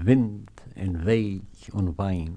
Wind en Weg und Wein.